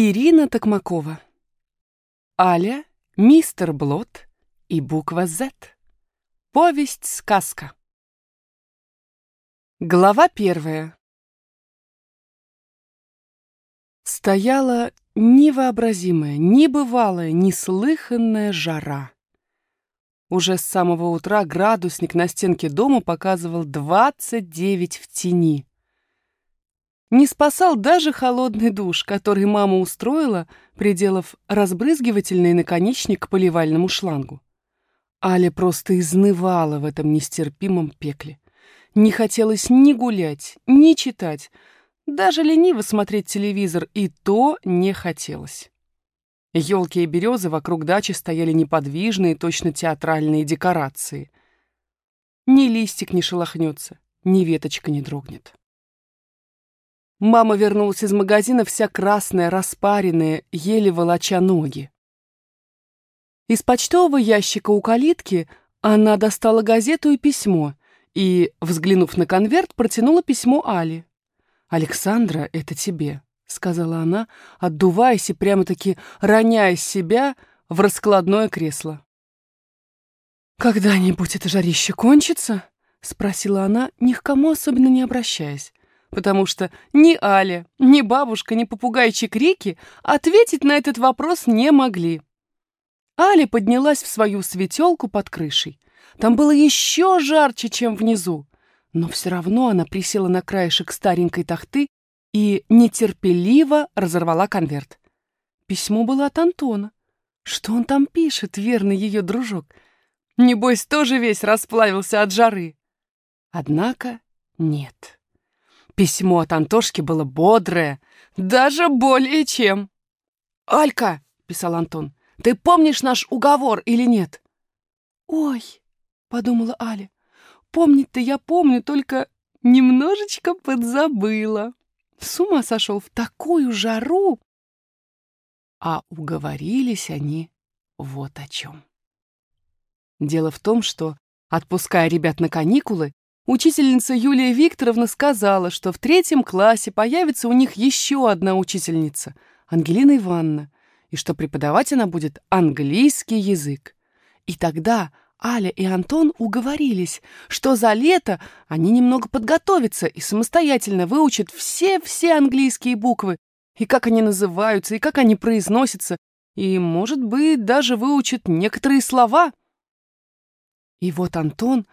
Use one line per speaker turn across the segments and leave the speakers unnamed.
Ирина Токмакова. Аля, мистер Блот и буква Z. Повесть-сказка. Глава первая. Стояла невообразимая, небывалая, неслыханная жара. Уже с самого утра градусник на стенке дома показывал 29 в тени. Не спасал даже холодный душ, который мама устроила, приделав разбрызгивательный наконечник к поливальному шлангу. Аля просто изнывала в этом нестерпимом пекле. Не хотелось ни гулять, ни читать, даже лениво смотреть телевизор, и то не хотелось. Елки и березы вокруг дачи стояли неподвижные, точно театральные декорации. Ни листик не шелохнется, ни веточка не дрогнет. Мама вернулась из магазина вся красная, распаренная, еле волоча ноги. Из почтового ящика у калитки она достала газету и письмо и, взглянув на конверт, протянула письмо Али. «Александра, это тебе», — сказала она, отдуваясь и прямо-таки роняя себя в раскладное кресло. «Когда-нибудь это жарище кончится?» — спросила она, ни к кому особенно не обращаясь потому что ни Аля, ни бабушка, ни попугайчик Рики ответить на этот вопрос не могли. Аля поднялась в свою светелку под крышей. Там было еще жарче, чем внизу, но все равно она присела на краешек старенькой тахты и нетерпеливо разорвала конверт. Письмо было от Антона. Что он там пишет, верный ее дружок? Небось, тоже весь расплавился от жары. Однако нет. Письмо от Антошки было бодрое, даже более чем. «Алька», — писал Антон, — «ты помнишь наш уговор или нет?» «Ой», — подумала Аля, — «помнить-то я помню, только немножечко подзабыла. С ума сошел в такую жару!» А уговорились они вот о чем. Дело в том, что, отпуская ребят на каникулы, Учительница Юлия Викторовна сказала, что в третьем классе появится у них еще одна учительница, Ангелина Ивановна, и что преподавать она будет английский язык. И тогда Аля и Антон уговорились, что за лето они немного подготовятся и самостоятельно выучат все-все английские буквы, и как они называются, и как они произносятся, и, может быть, даже выучат некоторые слова. И вот Антон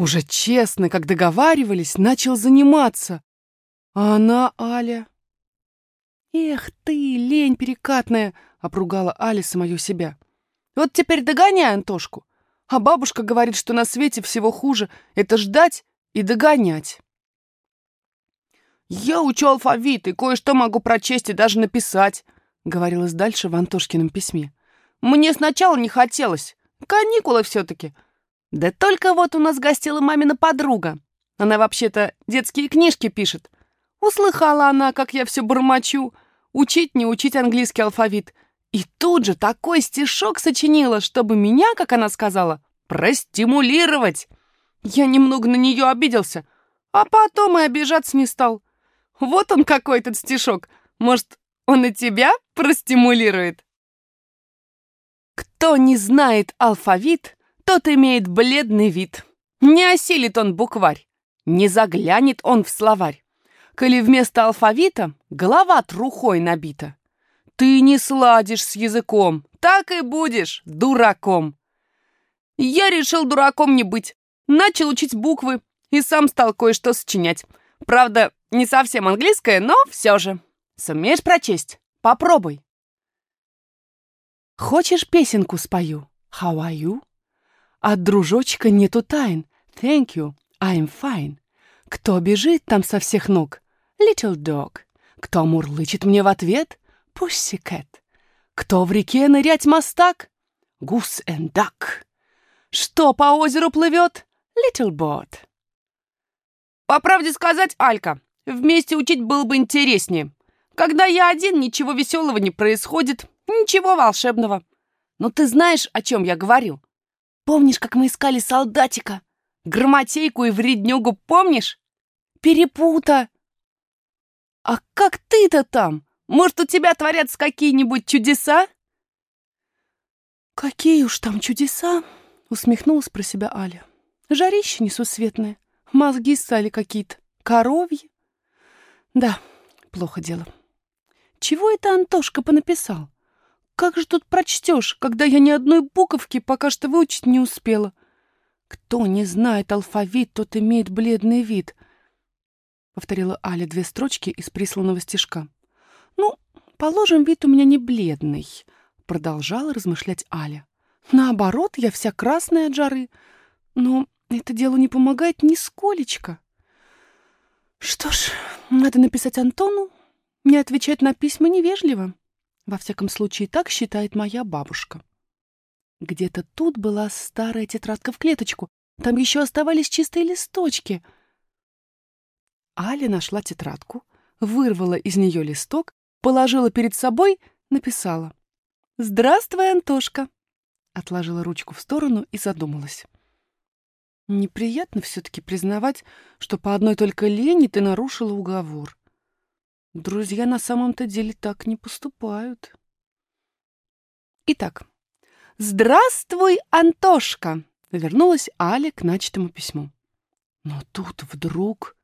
уже честно, как договаривались, начал заниматься. А она, Аля... «Эх ты, лень перекатная!» — обругала Аля самую себя. «Вот теперь догоняй Антошку. А бабушка говорит, что на свете всего хуже — это ждать и догонять». «Я учу алфавит и кое-что могу прочесть и даже написать», — говорилось дальше в Антошкином письме. «Мне сначала не хотелось. Каникулы все-таки. Да только вот у нас гостила мамина подруга. Она вообще-то детские книжки пишет. Услыхала она, как я все бормочу. Учить, не учить английский алфавит. И тут же такой стишок сочинила, чтобы меня, как она сказала, простимулировать. Я немного на нее обиделся, а потом и обижаться не стал. Вот он какой этот стишок. Может, он и тебя простимулирует? Кто не знает алфавит, тот имеет бледный вид. Не осилит он букварь, не заглянет он в словарь. Коли вместо алфавита голова трухой набита. Ты не сладишь с языком, так и будешь дураком. Я решил дураком не быть. Начал учить буквы и сам стал кое-что сочинять. Правда, не совсем английское, но все же. Сумеешь прочесть? Попробуй. Хочешь песенку спою? How are you? От дружочка нету тайн. Thank you, I'm fine. Кто бежит там со всех ног? Little dog. Кто мурлычет мне в ответ? Pussycat. Кто в реке нырять мостак? Goose and duck. Что по озеру плывет? Little boat. По правде сказать, Алька, вместе учить было бы интереснее. Когда я один, ничего веселого не происходит, ничего волшебного. Но ты знаешь, о чем я говорю? Помнишь, как мы искали солдатика? Громотейку и вреднюгу помнишь? Перепута. А как ты-то там? Может, у тебя творятся какие-нибудь чудеса?»
«Какие уж там чудеса!» — усмехнулась про себя Аля. «Жарище несусветное, мозги стали какие-то, коровьи. Да, плохо дело. Чего это Антошка понаписал? Как же тут прочтешь, когда я ни одной буковки пока что выучить не успела? Кто не знает алфавит, тот имеет бледный вид», — повторила Аля две строчки из присланного стишка. «Ну, положим, вид у меня не бледный», — продолжала размышлять Аля. «Наоборот, я вся красная от жары. Но это делу не помогает нисколечко. Что ж, надо написать Антону, не отвечать на письма невежливо. Во всяком случае, так считает моя бабушка». Где-то тут была старая тетрадка в клеточку. Там еще оставались чистые листочки. Аля нашла тетрадку, вырвала из нее листок положила перед собой, написала. «Здравствуй, Антошка!» Отложила ручку в сторону и задумалась. Неприятно все-таки признавать, что по одной только лени ты нарушила уговор. Друзья на самом-то деле так не поступают. Итак, «Здравствуй, Антошка!» Вернулась Аля к начатому письму. Но тут вдруг